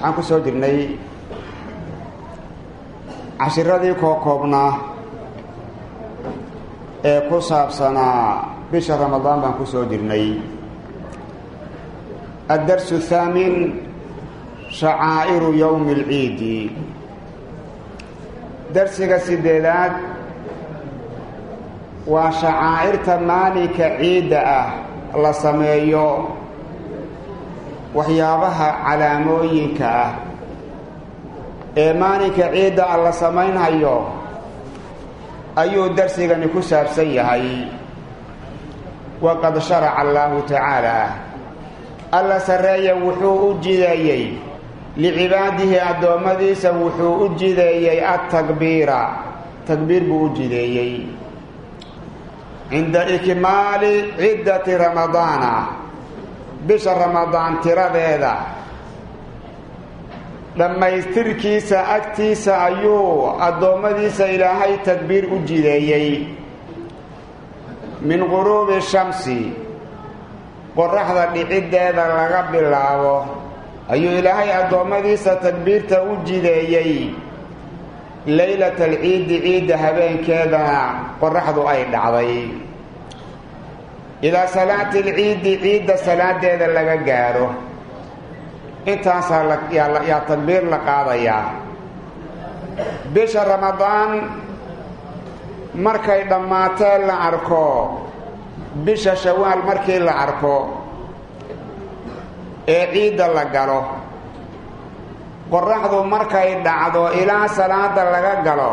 waxaan ku soo jirnay cashiradii kookoobnaa ee ku saabsanaa bisha ramadaan baan ku soo jirnay addarsu thaamin shacaa'iru yowmi alciidi darsiga sideedaad waa shacaa'irta maalinka ciidda ah la sameeyo waxyaabaha calaamooyinka ah ee maalinka ciidda ah la samaynhayo ayuu darsigani ku saabsan yahay. waqad sharaca allaahu tacaala. alla sarreeya wuxuu u jideeyey. licibaadihi addoommadiisa wuxuu u jideeyey adtakbiira takbiir buu u jideeyey. cinda ikmaali ciddati ramadaana bisha ramadaan tiradeeda. Dhammaystirkiisa agtiisa ayuu addoommadiisa ilaahay takbiir u jideeyey. Min quruubi shamsi qoraxda dhiciddeeda laga bilaabo ayuu ilaahay addoommadiisa takbiirta u jideeyey. Leylata alciidi ciidda habeenkeedana qoraxdu ay dhacday ilaa salaati alciidi ciidda salaadeeda laga gaadho intaasaa yaa takbiir la qaadayaa. Bisha ramadaan markay dhammaatee la arko. Bisha shawaal markii la arko. Ee ciidda la galo. Qoraxdu markay dhacdo ilaa salaada laga galo.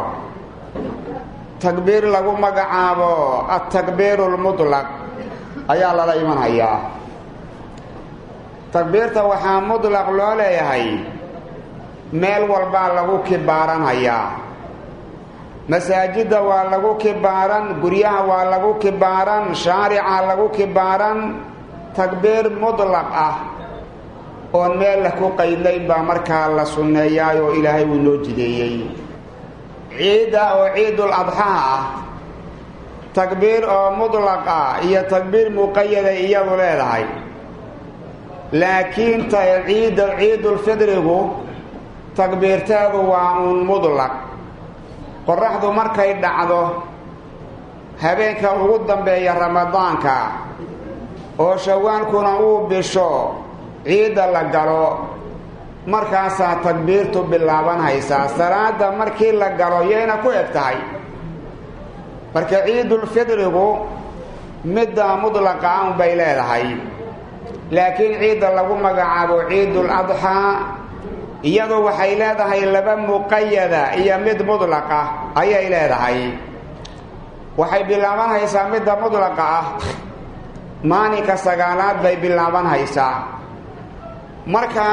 Takbiir lagu magacaabo altakbiiru lmutlaq ayaa lala imanhayaa takbiirta waxaa mutlaq loo leeyahay meel walbaa lagu kibaaranhayaa masaajidda waa lagu kibaaran guryaha waa lagu kibaaran shaarica lagu kibaaran. Takbiir mutlaq ah oon meel ku qaydlayn baa markaa la sunneeyaay oo ilaahay wuu noo jideeyey. Ciidda oo ciidul adxaa ah takbiir oo mutlaq ah iyo takbiir muqayaday iyadu leedahay. Laakiin ciidda ciidulfidrigu takbiirteedu waa uun mutlaq. Qoraxdu markay dhacdo habeenka ugu dambeeya ramadaanka oo shawaalkuna uu bisho ciidda la galo markaasaa takbiirtu bilaabanhaysaa salaada markii la galo yayna ku eg tahay marka ciidulfidrigu midda mudlaqa un bay leedahay. Laakiin ciidda lagu magacaabo ciidul adxaa iyadu waxay leedahay laba muqayada iyo mid mudlaqa ayay leedahay. Waxay bilaabanhaysaa midda mudlaqa ah. Maalinka sagaalaad bay bilaabanhaysaa marka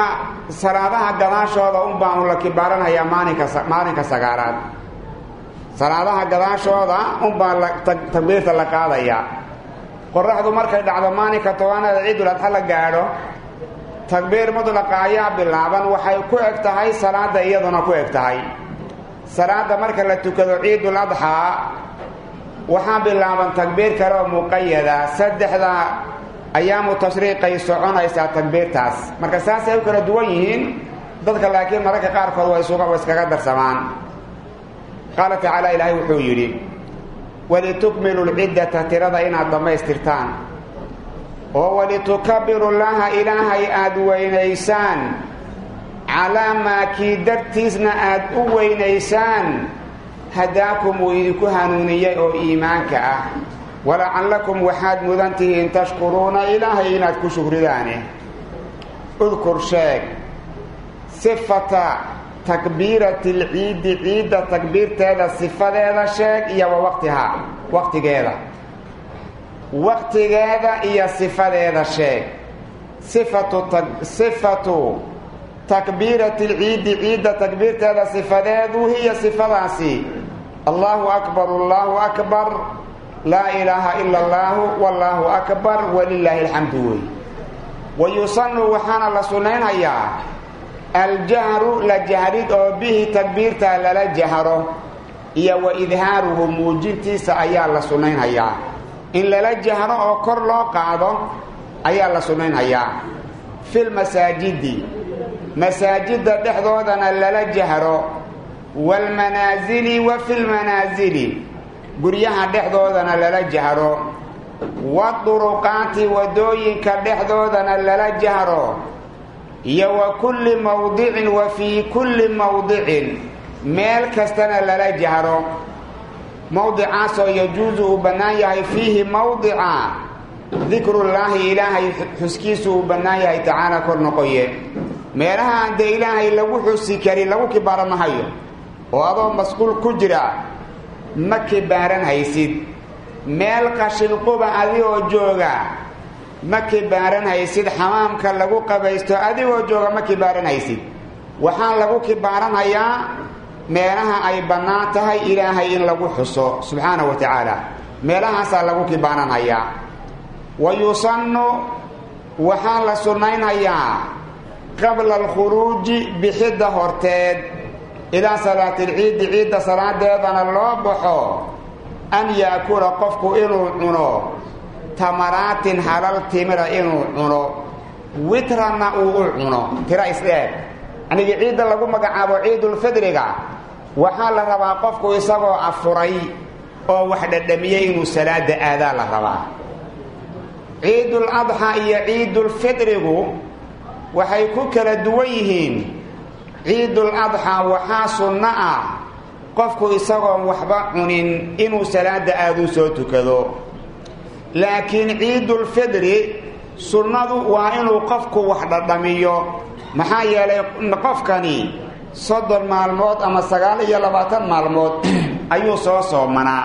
salaadaha gadaashooda un baanu la kibaaranhayaa maalinka maalinka sagaalaad salaadaha gadaashooda un baa takbiirta la qaadayaa qoraxdu markay dhacdo maalinka tobanada ciidul adxa la gaadho takbiir mudlaqa ayaa bilaaban waxay ku eg tahay salaada iyaduna ku eg tahay. Salaada marka la tukado ciidul adxaa waxaa bilaaban takbiir kale oo muqayada saddexda ayaamu tashriiqay soconaysaa takbiirtaas marka saasay u kala duwan yihiin dadka laakiin mararka qaarkood way iskaga darsamaan qaala tacaala ilaahay wuxuu yidhi walitukmilu lciddata tirada inaad dhammaystirtaan. Oo walitukabiru llaha ilaahay aada weynaysaan. Calaa maa kii dartiisna aad u weynaysaan. Hadaakum uu idinku hanuuniyey oo iimaanka ah. Walacallakum waxaad mudan tihiin tashkuruuna ilaahay inaad ku shukridaane udkur sheeg sifata takbiirati lciidi ciidda takbiirteeda sifadeeda sheeg iyo wa waqtihaa waqtigeeda. Waqtigeeda iyo sifadeeda sheeg. Sifatu sifatu takbiirati alciidi ciidda takbiirteeda sifadeedu hiya sifadaasi. Allaahu akbar allaahu akbar laa ilaaha ila allaahu wallaahu akbar walilaahi alxamdu wey. Wa yusanu waxaana la sunnaynayaa aljahru la jahrid oo bihi takbiirta lala jahro iyo wa idhaaruhu muujintiisa ayaa la sunnaynhayaa in lala jahro oo kor loo qaado ayaa la sunnaynhayaa filmasaajidi masaajidda dhexdoodana lala jahro waalmanaasili wa filmanaasili guryaha dhexdoodana lala jahro waduruqaati waddooyinka dhexdoodana lala jahro iyo wa kulli mawdicin wa fii kulli mawdicin. Meel kastana lala jahro. Mawdicaasoo yajuusu uu bannaan yahay fiihi mawdica. Dikrullaahi ilaahay xuskiisu uu bannaan yahay tacaala kor noqoye. Meelaha aan dee ilaahay lagu xusi karin lagu kibaaran oo adoo masquul ku jira ma kibaaran haysid. Meel qashinquba adigoo jooga ma kibaaran xamaamka lagu qabaysto adigoo jooga ma kibaaran waxaan lagu kibaaranhayaa meelaha ay bannaan tahay ilaahay in lagu xuso subxaanahu wa tacaala. Meelahaasaa lagu kibaaranhayaa wa yusannu waxaa la sunnaynhayaa qabla alkhuruuji bixidda horteed. Ilaa salaatilciidi ciidda salaadeedana loo baxo an yaakula qofku inuu cuno tamaraatin halal timira inuu cuno. Witranna uu u cuno. Tira isdheer anigii ciidda lagu magacaabo ciidulfidriga waxaa la rabaa qofku isagoo afuray oo wax dhadhamiyey inuu salaada aadaa la rabaa. Ciidul adxa iyo ciidulfidrigu waxay ku kala duwan yihiin. Ciidul adxa waxaa sunno ah qofku isagoon waxba cunin inuu salaada aaduu soo tukado laakiin ciidulfidri sunnadu waa inuu qofku wax dhadhamiyo. maxaa yeelay qofkani soddon maalmood ama sagaal iyo labaatan maalmood ayuu soo soomanaa.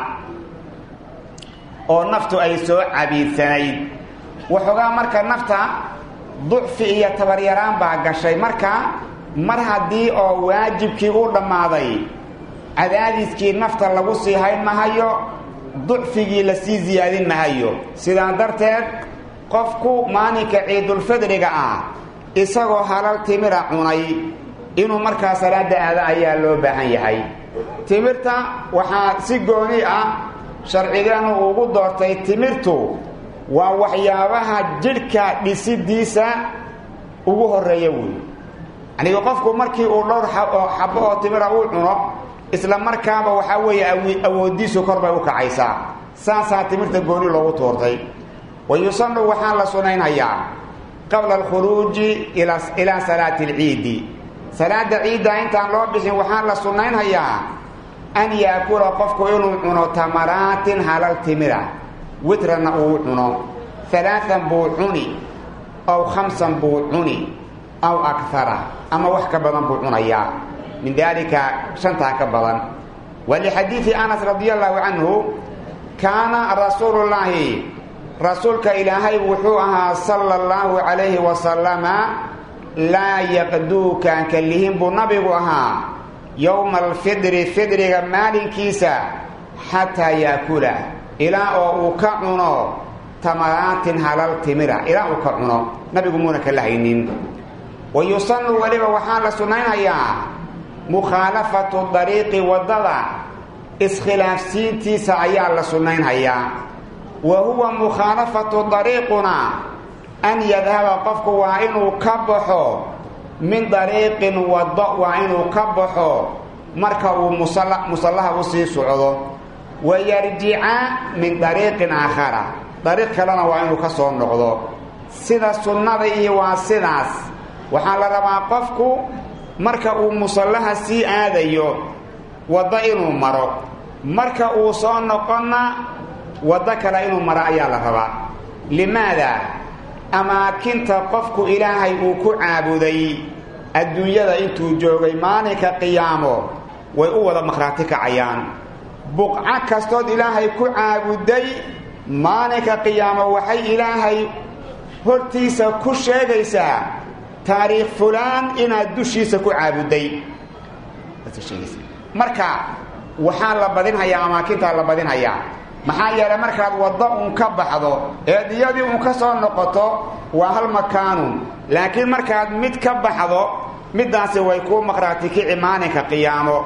oo naftu ay soo cabiidsanayd waxoogaa marka nafta ducfi iyo tabaryaraan baa gashay. marka mar haddii oo waajibkii u dhammaaday cadaadiskii nafta lagu sii hayn mahayo ducfigii la sii siyaadin mahayo sidaa darteed qofku maalinka ciidulfidriga ah isagoo halal timira cunay inuu markaa salaada aada ayaa loo baahan yahay. Timirta waxaa si gooni ah sharcigeenu ugu doortay timirtu waa waxyaabaha jidhka dhisidiisa ugu horreeya wey yaniga qofku markii uu dhowr xabo oo timira uu cuno isla markaaba waxaa weeye awoodiisu kor bay u kacaysaa. Saasaa timirta gooni loogu tuurtay. Wa yusanu waxaa la sunaynhayaa qabla alkhuruuji ilaa salaati alciidi salaada ciidda intaan loo bixin waxaa la sunnaynhayaa an yaakula qofku inuu cuno tamaraatin halal timira. Witrana uu cuno. Alaaan buu cuni aw khamsan buu cuni aw akara ama wax ka badan buu cunayaa min daalika shantaa ka badan walixadiidi anas radi allahu canhu kaana rasuulullaahi rasuulka ilaahay wuxuu ahaa sala allahu calayhi wasalama laa yaqduu kaan kallihin buu nabigu ahaa yowma alfidri fidriga maalinkiisa xataa yaakula ilaa oo uu ka cuno tamaraatin halal timira ilaa uu ka cuno nabigu muuna kala haynin wa yusanu weliba waxaa la sunnaynayaa mukhaalafatu dariiqi waddada iskhilaafsiintiisa ayaa la sunnaynhayaa. Wa huwa mukhaalafatu dariiquna an yadhaba qofku waa inuu ka baxo min dariiqin waddo waa inuu ka baxo marka uu musallaha u sii socdo. Wa yarjica min dariiqin aakhara dariiq kalena waa inuu ka soo noqdo. Sida sunnada iyo waa sidaas. Waxaa la rabaa qofku marka uu musallaha sii aadayo waddo inuu maro. Marka uu soo noqonna waddo kale inuu maro ayaa la rabaa. Limaada? Amaakinta qofku ilaahay uu ku caabuday. Adduunyada intuu joogay maalinka qiyaamo way u wada makhraati kacayaan. Buqco kastood ilaahay ku caabuday maalinka qiyaamo waxay ilaahay hortiisa ku sheegaysaa taariikh fulaan inaad dushiisa ku caabuday. Marka waxaa la badinhayaa amaakintaa la badinhayaa. Maxaa yeelay markaad waddo uun ka baxdo eed iyadii ka soo noqoto waa hal makaanun laakiin markaad mid ka baxdo middaasi way kuu maqhraati kici qiyaamo.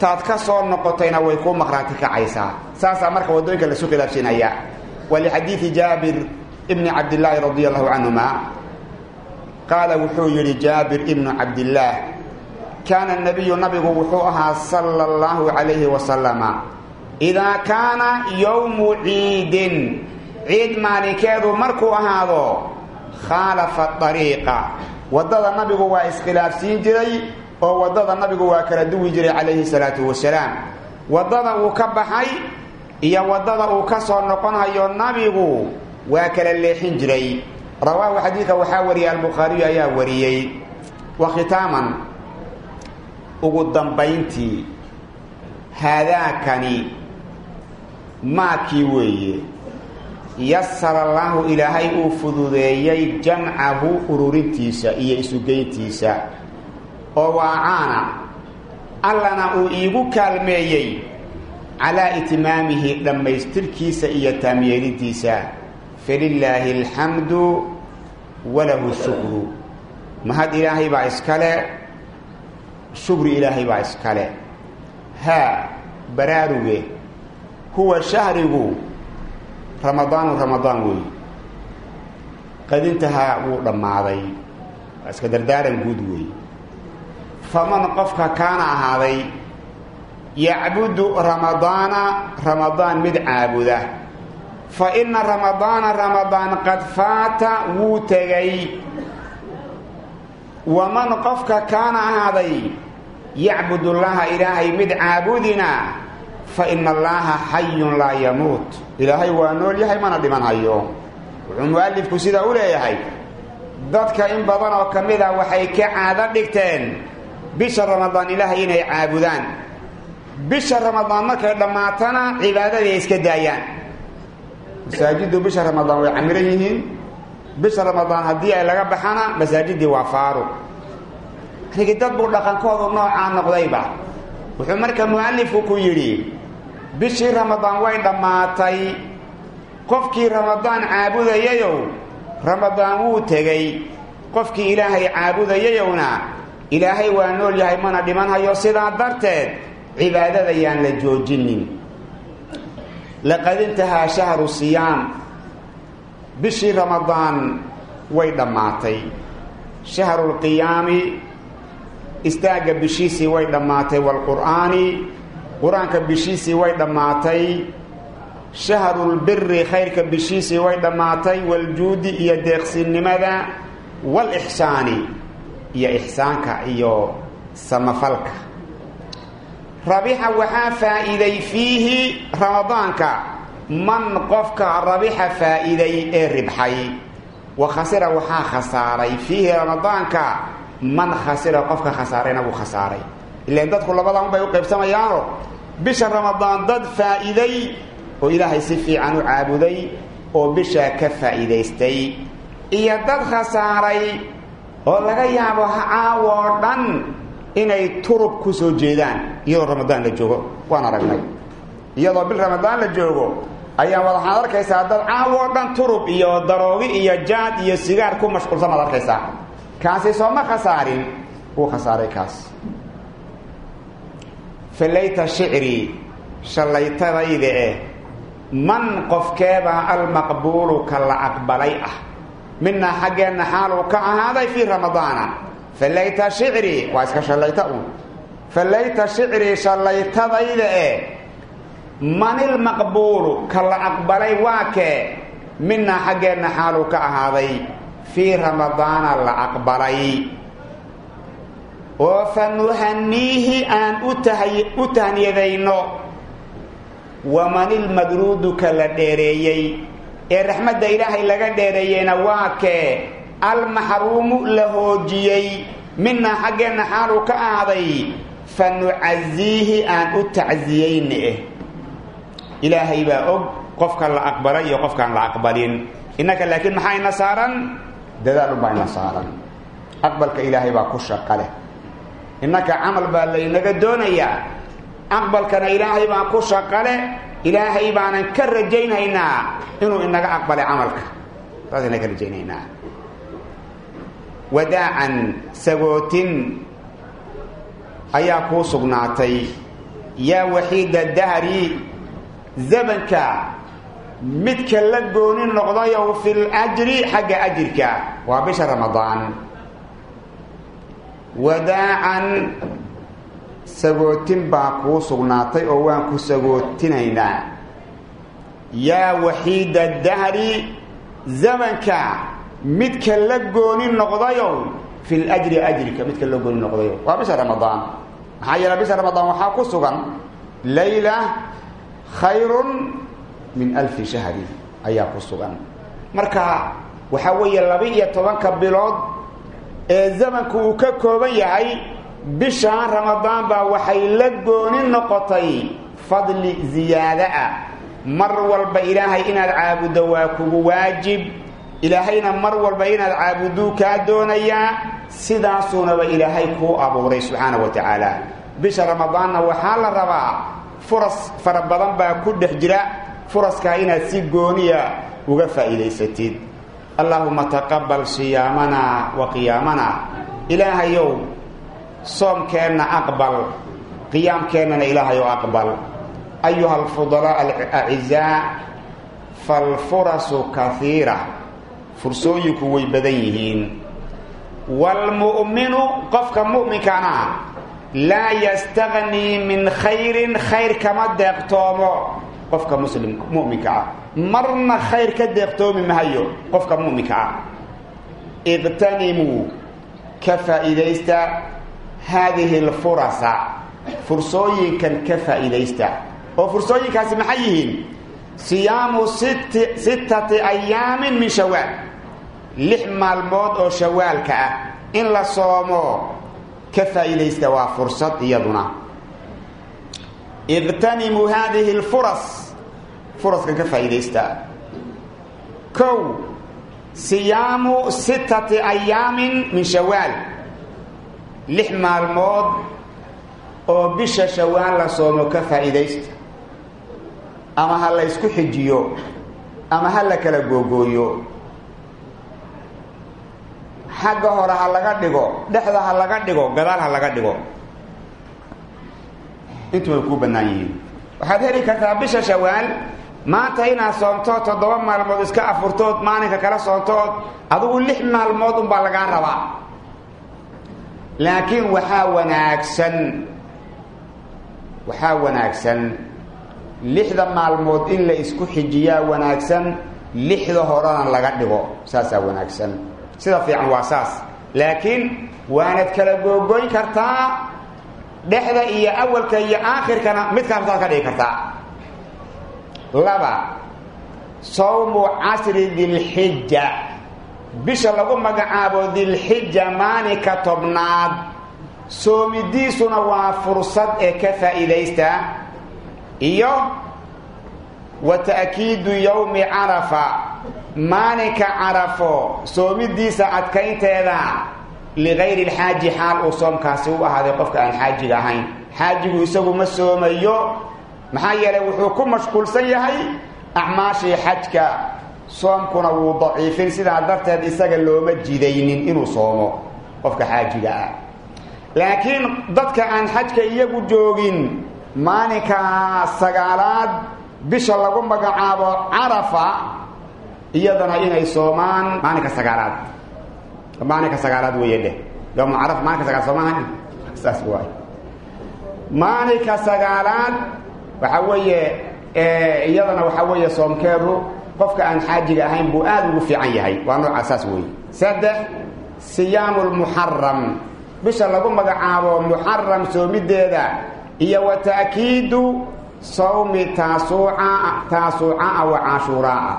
Taad ka soo noqotayna way kuu maqhraati kacaysaa. Saasaa marka waddooyinka lasu khilaafsiinaya walixadiidi jaabir ibni cabdillaahi radia allahu canhuma qaala wuxuu yidhi jaabir ibnu cabdillaah kaana nabiyu nabigu wuxuu ahaa sala allahu calayhi wasalama idaa kaana yowmu ciidin ciid maalinkeedu markuu ahaado khaalafa dariiqa waddada nabigu waa iskhilaafsiin jiray oo waddada nabigu waa kala duwi jiray calayhi salaatu wasalaam waddada uu ka baxay iyo waddada uu ka noqonhayo nabigu waa kala leexin jiray rawaahu xadiidka waxaa wariyay albukhaariyu ayaa wariyey wa khitaaman ugu dambayntii haadaakani maakii weeye yasara allaahu ilaahay uu fududeeyey jamcahu ururintiisa iyo isugeyntiisa oo waacaana allana uu iigu kaalmeeyey calaa itmaamihi dhammaystirkiisa iyo taamyeelintiisa falilaahi alxamdu walahu shukru mahad ilaahay baa iskale shukri ilaahay baa iskale haa baraaruge huwa shahrigu ramadaanu ramadaan weey qadintahaa wuu dhammaaday waa iska dardaaran guud weey faman qofka kaana ahaaday yacbudu ramadaana ramadaan mid caabuda fa inna ramadaana ramadaan qad faata wuu tegay. Waman qofka kaana ahaaday yacbudullaaha ilaahay mid caabudina fa ina allaaha xayun laa yamuut. Ilaahay waa nool yahay mana dhimanhayo wuxuu mu'alifku sidaa u leeyahay dadka in badan oo ka mid a waxay ka caado dhigteen bisha ramadaan ilaahay inay caabudaan. Bisha ramadaan markay dhammaatana cibaadadii ay iska daayaan masaajiddu bisha ramadaan way camiran yihiin. Bisha ramadaan haddii ay laga baxana masaajiddii waa faaruq. Rigi dad buu dhaqankoodu noocaa noqdayba wuxuu marka mu'alifku ku yidhi bishii ramadaan way dhammaatay. Qofkii ramadaan caabudayayow ramadaan wuu tegey. Qofkii ilaahay caabudayayowna ilaahay waa nool yahay mana dhimanhayo sidaa darteed cibaadada yaan la joojinin laqad intahaa shahru siyaam bishii ramadaan way dhammaatay. Shahrulqiyaami istaagga bishiisii way dhammaatay waalqur'aani qur'aanka bishiisii way dhammaatay. Shahrulbiri khayrka bishiisii way dhammaatay. Waljuudi iyo deeqsinnimada waalixsaani iyo ixsaanka iyo samafalka rabixa waxaa faa'iiday fiihi ramadaanka. Man qofka rabixa faa'iiday ee ribxay. Wa khasira waxaa khasaaray fiihi ramadaanka. Man khasira qofka khasaarayna wuu khasaaray. Ilaan dadku labadan bay u qaybsamayaano. Bisha ramadaan dad faa'iiday oo ilaahay si fiican u caabuday oo bishaa ka faa'iidaystay. Iyo dad khasaaray oo laga yaabo caawoo dhan inay turub ku soo jeedaan iyadoo ramadaan la joogo. Waan aragnay. Iyadoo bil ramadaan la joogo ayaa waxaad arkaysaa dad caawoo dhan turub iyo daroogi iyo jaad iyo sigaar ku mashquulsan baad arkaysaa. Kaasi sooma khasaarin? Wuu khasaaray kaas. Falayta shicrii shallaytadayda eh man qofkeebaa almaqbuulu ka la aqbalay ah. Minaa xaggeenna xaaluu ka ahaaday fii ramadaana falayta shicrii waa iska shallayta un falayta shicrii shallaytadayda eh manilmaqbuulu ka la aqbalay waa kee minaa xaggeenna xaaluu ka ahaaday fii ramadaana la aqbalay. Oo fa nuhaniihi aan u tahniyadayno wamanilmadruudu ka la dheereeyey. Ee raxmadda ilaahay laga dheereeyeyna waa kee almaxruumu la hoojiyey. Minaa xaggeenna xaaluu ka ahaaday fa nucaziihi aan u tacsiyeyne eh ilaahay baa og qofka la aqbalay iyo qofkaan la aqbalin. Innaka laakiin maxaa ina saaran? Dadaal unbaa ina saaran. Aqbalka ilaahay baa ku shaqa leh. Innaka camal baa laynaga doonayaa aqbalkana ilaahay baa ku shaqa leh. Ilaahay baanan ka rajaynaynaa inuu inaga aqbalay camalka. Saasayna ka rajaynaynaa wadaacan sagootin ayaa kuu sugnaatay. Yaa waxiida dahri zamanka midka la gooni noqdayow fi ljri xagga ajirka. Waa bisha ramadaan. Wadaacan sagootin baa kuu sugnaatay oo waan ku sagootinaynaa. Yaa waxiida dahri zamanka midka la gooni noqdayow fi ljri ajrika midka la gooni noqdayow waa bisha ramadaan. Maxaa yeele bisha ramadaan waxaa ku sugan layla khayrun min alfi shahri ayaa ku sugan. Marka waxaa weeye laba-iyo tobanka bilood ee zamanku uu ka kooban yahay bishaan ramadaan baa waxay la gooni noqotay fadli ziyaada ah. Mar walba ilaahay inaad caabuddo waa kugu waajib ilaahayna mar walba inaad caabuduu kaa doonayaa sidaasuunaba ilaahay kuu abuuray subxaana wa tacaala. Bisha ramadaanna waxaa la rabaa furas fara badan baa ku dhex jira furaskaa inaad si gooniya uga faa'iidaysatid. Allaahuma taqabal siyaamana wa qiyaamana. Ilaahayow soomkeenna aqbal qiyaamkeennana ilaahayow aqbal. Ayuha alfudalaa alacizaa falfurasu kaiira fursooyinku way badan yihiin. Waalmu'minu qofka mu'minkana laa yastaghnii min khayrin khayr kama deeqtoomo. Qofka muslim mu'minka ah marna khayr ka deeqtoomi mahayo qofka mu'minka. Ah iqtanimuu ka faa'iidaysta haadihi alfurasa fursooyinkan ka faa'iidaysta. Oo fursooyinkaasi maxay yihiin siyaamu sittati ayaamin min shawaal lix maalmood oo shawaalka ah. In la soomo ka faa'iidaysta waa fursad iyaduna. Iqtanimuu haadihi alfuras furaskan ka faa'iidaysta. Kow siyaamu sittati ayaamin min shawaal lix maalmood oo bisha shawaal la soomo ka faa'iidaysta ama ha la ysku xijiyo ama ha la kala googooyo. Xagga hore ha laga dhigo dhexda ha laga dhigo gadaal ha laga dhigo. Intu way kuu bannaan yihiin. Waxaad heli kartaa bisha shawaal maanta inaad soomtood toddoba maalmood iska afurtood maalinka kala soomtood adigu lix maalmood unbaa lagaa rabaa. Laakiin waxaa wanaagsan waxaa wanaagsan lixda maalmood in la isku xijiyaa wanaagsan lixda horena laga dhigo saasaa wanaagsan. Sida fiican waa saas. Laakiin waanad kala googoyn kartaa dhexda iyo awalka iyo aakhirkana mid kaabtaad ka dhigi kartaa. Laba sawmu casri dilxija bisha lagu magacaabo dilxija maalinka tobnaad. Soomidiisuna waa fursad ee ka faa'iidaysta iyo wa ta'kiidu yowmi carafa maalinka carafo soomidiisa adkaynteeda ligayri lxaaji xaal uu soomkaasi u ahaaday qofka aan xaajiga ahayn. Xaajigu isagu ma soomayo maxaa yeelay wuxuu ku mashquulsan yahay acmaashii xajka. Soomkuna wuu daciifin sidaa darteed isaga looma jidaynin inuu soomo qofka xaajiga ah. Laakiin dadka aan xajka iyagu joogin maalinka sagaalaad bisha lagu magacaabo carafa iyadana inay soomaan maalinka sagaalaad. Maalinka sagaalaad weeye dheh. Yowma carafa maalinka soomaha saas waay. Maalinka sagaalaad waxaa weeye iyadana waxaa weeye soomkeedu qofka aan xaajiga ahayn buu aada ugu fiican yahay. Waa noocaa saas weeye. Saddex siyaamu lmuxaram bisha lagu magacaabo muxaram soomideeda iyo wa ta'kiidu sawmi taasuuca taasuucaa wa cashuuraa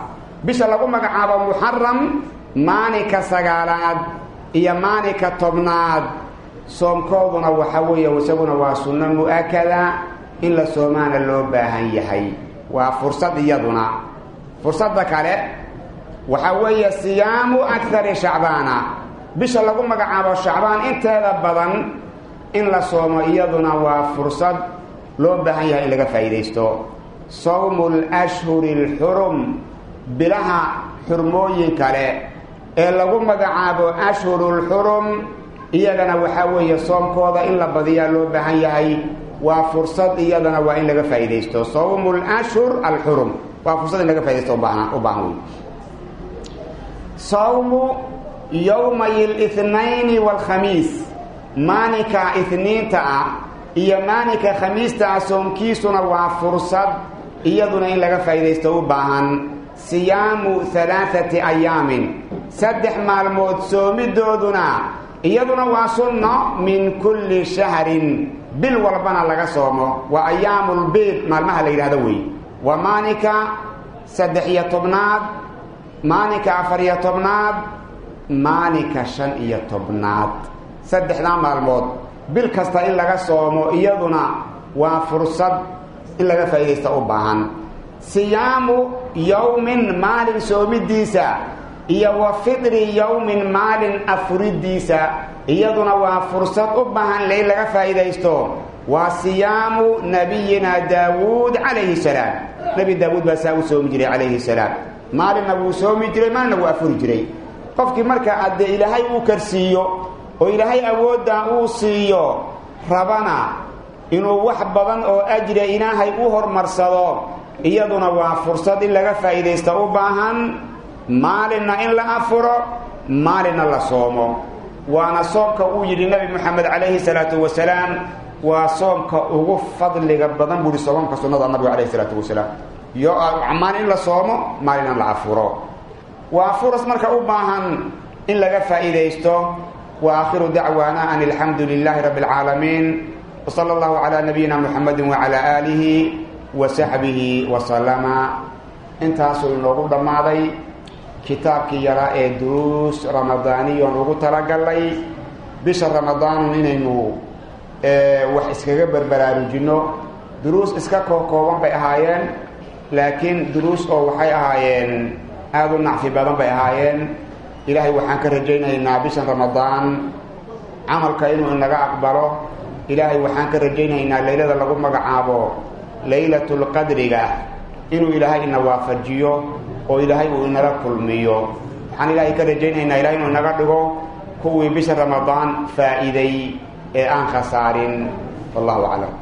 bisha lagu magacaabo muxaram maalinka sagaalaad iyo maalinka tobnaad. Soomkooduna waxa weeye isaguna waa sunno mu'akada in la soomaana loo baahan yahay. Waa fursad iyaduna. Fursadda kale waxaa weeye siyaamu akari shacbaana. Bisha lagu magacaabo shacbaan inteeda badan in la soomo iyaduna waa fursad loo baahan yahay in laga faa'iidaysto. Sawmu lashhuri alxurum bilaha xurmooyin kale ee lagu magacaabo ashhurulxurum iyagana waxaa weeye soomkooda in la badiyaa loo baahan yahay waa fursad iyadana waa in laga faa'iidaysto. Sawmu lashhur alxurum waa fursad in laga faa'idaysto u baahan wey sawmu yowmay lithnayni waalkhamiis maalinka ithniinta ah iyo maalinka khamiista ah soomkiisuna waa fursad iyaduna in laga faa'iidaysto u baahan siyaamu halaathati ayaamin. Saddex maalmood soomidooduna iyaduna waa sunno min kulli shahrin. Bil walbana laga soomo. Waa ayaamulbiid maalmaha la yidhahdo wey waa maalinka saddex iyo tobnaad maalinka afar iyo tobnaad maalinka shan iyo tobnaad saddexdaa maalmood. Bil kasta in laga soomo iyaduna waa fursad in laga faa'iidaysta u baahan. Siyaamu yowmin maalin soomidiisa iyo wa fidri yowmin maalin afuridiisa. Iyaduna waa fursad u baahan in laga faa'iidaysto. Waa siyaamu nabiyina daawuud calayhi salaam. Nebi daawuud baa saa u soomi jiray calayhi salaam. Maalinna wuu soomi jiray maalinna wuu afuri jiray. Qofkii marka haddee ilaahay uu karsiiyo oo ilaahay awooddaa uu siiyo rabana inuu wax badan oo ajra ilaahay u hormarsado iyaduna waa fursad in laga faa'iidaysta u baahan maalinna in la afuro maalinna la soomo. Waana soomka uu yidhi nebi moxamed calayhi salaatu wasalaam waa soomka ugu fadliga badan buuhi soomamka sunnada nabiga calayhi salaatu wasalaam. Yo maalin in la soomo maalinna la afuro. Waa furas marka u baahan in laga faa'iidaysto dacwaana an alxamdu lilaahi rabbi alcaalamiin wsala allahu calaa nabiyina muxamedin wacalaa aalihi wa saxbihi wasalama intaasuu inoogu dhammaaday kitaabkii yaraa ee duruus ramadaaniyon ugu talagalay bisha ramadaanun inaynu wax iskaga berbaraarujinno duruus iska kookooban bay ahaayeen laakiin duruus oo waxay ahaayeen aada u nacfi badan bay ahaayeen ilaahay waxaan ka rajaynaynaa bishan ramadaan. Camalka inuu inaga aqbalo ilaahay waxaan ka rajaynaynaa leylada lagu magacaabo laylatulqadriga inuu ilaahay ina waafajiyo oo ilaahay uu inala kulmiyo. Waxaan ilaahay ka rajaynaynaa ilahay inuu inaga dhigo kuwii bisha ramadaan faa'iiday ee aan khasaarin. Wallahu aclam